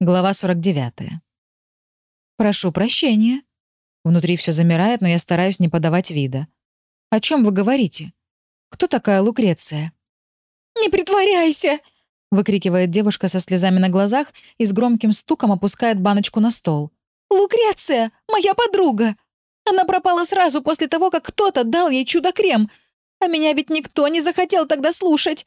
Глава 49. «Прошу прощения». Внутри все замирает, но я стараюсь не подавать вида. «О чем вы говорите? Кто такая Лукреция?» «Не притворяйся!» — выкрикивает девушка со слезами на глазах и с громким стуком опускает баночку на стол. «Лукреция! Моя подруга! Она пропала сразу после того, как кто-то дал ей чудо-крем, а меня ведь никто не захотел тогда слушать!»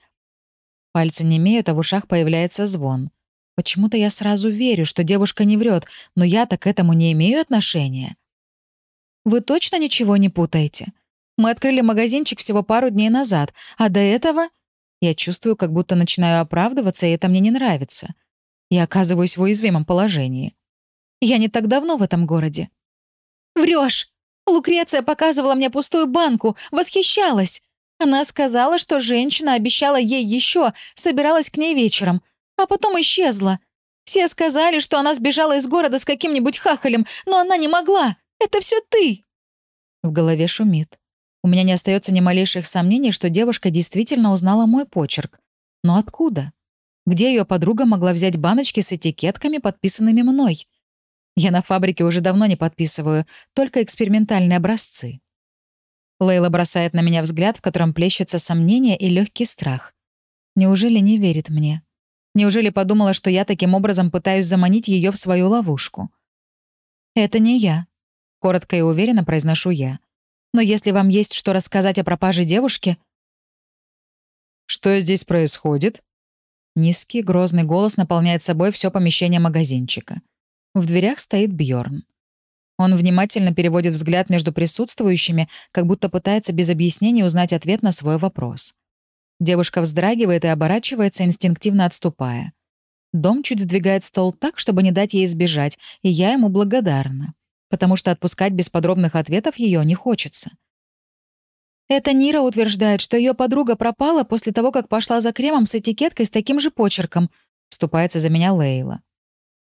Пальцы не имеют, а в ушах появляется звон. Почему-то я сразу верю, что девушка не врет, но я-то к этому не имею отношения. Вы точно ничего не путаете? Мы открыли магазинчик всего пару дней назад, а до этого... Я чувствую, как будто начинаю оправдываться, и это мне не нравится. Я оказываюсь в уязвимом положении. Я не так давно в этом городе. Врешь! Лукреция показывала мне пустую банку, восхищалась. Она сказала, что женщина обещала ей еще, собиралась к ней вечером а потом исчезла. Все сказали, что она сбежала из города с каким-нибудь хахалем, но она не могла. Это все ты!» В голове шумит. У меня не остается ни малейших сомнений, что девушка действительно узнала мой почерк. Но откуда? Где ее подруга могла взять баночки с этикетками, подписанными мной? Я на фабрике уже давно не подписываю, только экспериментальные образцы. Лейла бросает на меня взгляд, в котором плещется сомнение и легкий страх. Неужели не верит мне? Неужели подумала, что я таким образом пытаюсь заманить ее в свою ловушку? «Это не я», — коротко и уверенно произношу я. «Но если вам есть что рассказать о пропаже девушки...» «Что здесь происходит?» Низкий, грозный голос наполняет собой все помещение магазинчика. В дверях стоит Бьорн. Он внимательно переводит взгляд между присутствующими, как будто пытается без объяснений узнать ответ на свой вопрос. Девушка вздрагивает и оборачивается, инстинктивно отступая. Дом чуть сдвигает стол так, чтобы не дать ей сбежать, и я ему благодарна, потому что отпускать без подробных ответов ее не хочется. Эта Нира утверждает, что ее подруга пропала после того, как пошла за кремом с этикеткой с таким же почерком, вступается за меня Лейла.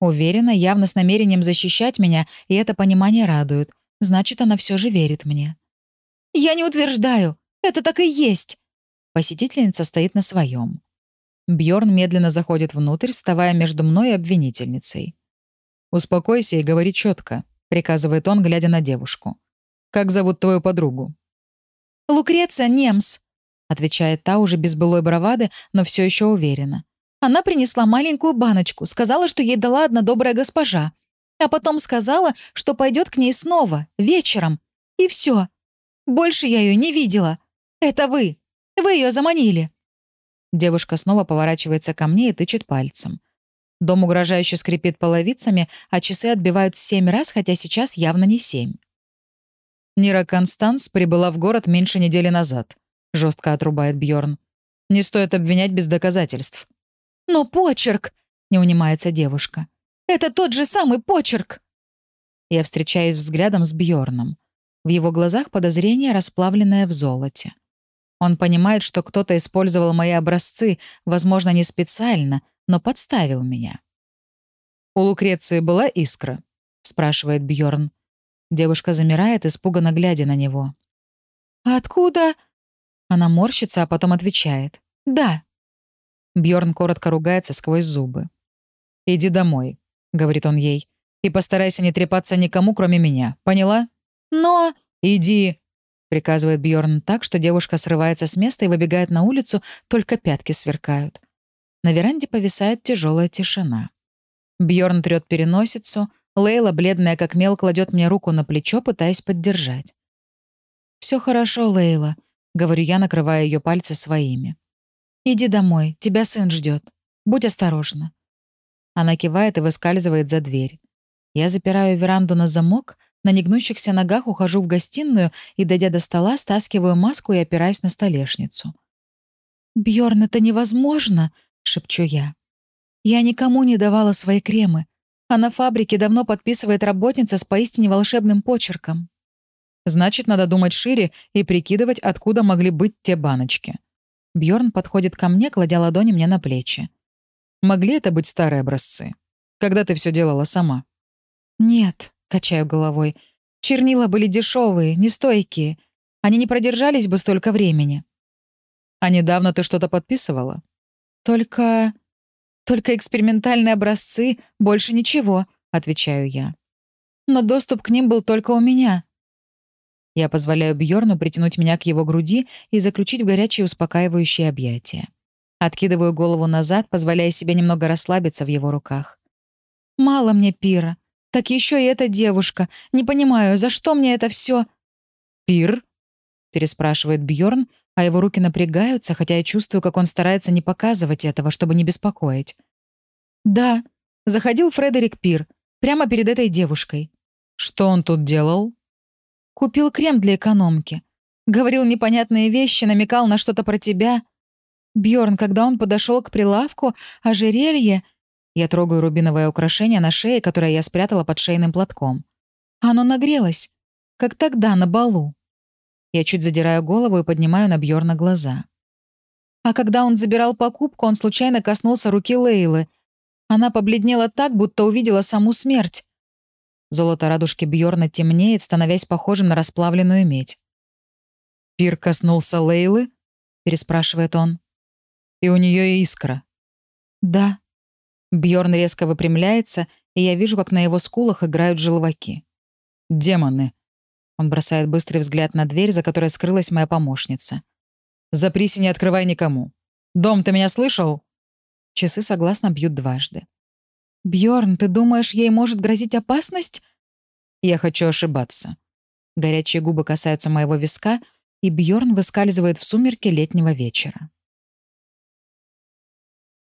Уверена, явно с намерением защищать меня, и это понимание радует. Значит, она все же верит мне. «Я не утверждаю. Это так и есть», Посетительница стоит на своем. Бьорн медленно заходит внутрь, вставая между мной и обвинительницей. «Успокойся и говори четко, приказывает он, глядя на девушку. «Как зовут твою подругу?» «Лукреция Немс», — отвечает та уже без былой бравады, но все еще уверенно. Она принесла маленькую баночку, сказала, что ей дала одна добрая госпожа. А потом сказала, что пойдет к ней снова, вечером. И все. Больше я ее не видела. Это вы. Вы ее заманили!» Девушка снова поворачивается ко мне и тычет пальцем. Дом угрожающе скрипит половицами, а часы отбивают семь раз, хотя сейчас явно не семь. Нира Констанс прибыла в город меньше недели назад, жестко отрубает Бьорн. Не стоит обвинять без доказательств. Но почерк, не унимается девушка. Это тот же самый почерк. Я встречаюсь взглядом с Бьорном. В его глазах подозрение, расплавленное в золоте. Он понимает, что кто-то использовал мои образцы, возможно, не специально, но подставил меня. «У Лукреции была искра?» — спрашивает Бьорн. Девушка замирает, испуганно глядя на него. «Откуда?» Она морщится, а потом отвечает. «Да». Бьорн коротко ругается сквозь зубы. «Иди домой», — говорит он ей, «и постарайся не трепаться никому, кроме меня. Поняла?» «Но...» «Иди», приказывает Бьорн так, что девушка срывается с места и выбегает на улицу, только пятки сверкают. На веранде повисает тяжелая тишина. Бьорн трет переносицу, Лейла, бледная как мел, кладет мне руку на плечо, пытаясь поддержать. Все хорошо, Лейла, говорю я, накрывая ее пальцы своими. Иди домой, тебя сын ждет. Будь осторожна. Она кивает и выскальзывает за дверь. Я запираю веранду на замок, на негнущихся ногах ухожу в гостиную и, дойдя до стола, стаскиваю маску и опираюсь на столешницу. «Бьёрн, это невозможно!» — шепчу я. «Я никому не давала свои кремы, а на фабрике давно подписывает работница с поистине волшебным почерком». «Значит, надо думать шире и прикидывать, откуда могли быть те баночки». Бьорн подходит ко мне, кладя ладони мне на плечи. «Могли это быть старые образцы? Когда ты все делала сама?» «Нет», Качаю головой. Чернила были дешевые, нестойкие. Они не продержались бы столько времени. А недавно ты что-то подписывала? Только... «Только экспериментальные образцы, больше ничего», — отвечаю я. «Но доступ к ним был только у меня». Я позволяю Бьорну притянуть меня к его груди и заключить в горячие успокаивающие объятия. Откидываю голову назад, позволяя себе немного расслабиться в его руках. «Мало мне пира. Так еще и эта девушка. Не понимаю, за что мне это все? «Пир?» — переспрашивает Бьорн, а его руки напрягаются, хотя я чувствую, как он старается не показывать этого, чтобы не беспокоить. «Да, заходил Фредерик Пир, прямо перед этой девушкой». «Что он тут делал?» «Купил крем для экономки. Говорил непонятные вещи, намекал на что-то про тебя. Бьорн, когда он подошел к прилавку, ожерелье...» Я трогаю рубиновое украшение на шее, которое я спрятала под шейным платком. «Оно нагрелось, как тогда на балу». Я чуть задираю голову и поднимаю на Бьорна глаза. А когда он забирал покупку, он случайно коснулся руки Лейлы. Она побледнела так, будто увидела саму смерть. Золото радужки Бьорна темнеет, становясь похожим на расплавленную медь. «Пир коснулся Лейлы?» — переспрашивает он. «И у нее искра». «Да». Бьорн резко выпрямляется, и я вижу, как на его скулах играют желваки. «Демоны», он бросает быстрый взгляд на дверь, за которой скрылась моя помощница. «Запрись не открывай никому. Дом, ты меня слышал?» Часы согласно бьют дважды. Бьорн, ты думаешь, ей может грозить опасность?» «Я хочу ошибаться». Горячие губы касаются моего виска, и Бьорн выскальзывает в сумерки летнего вечера.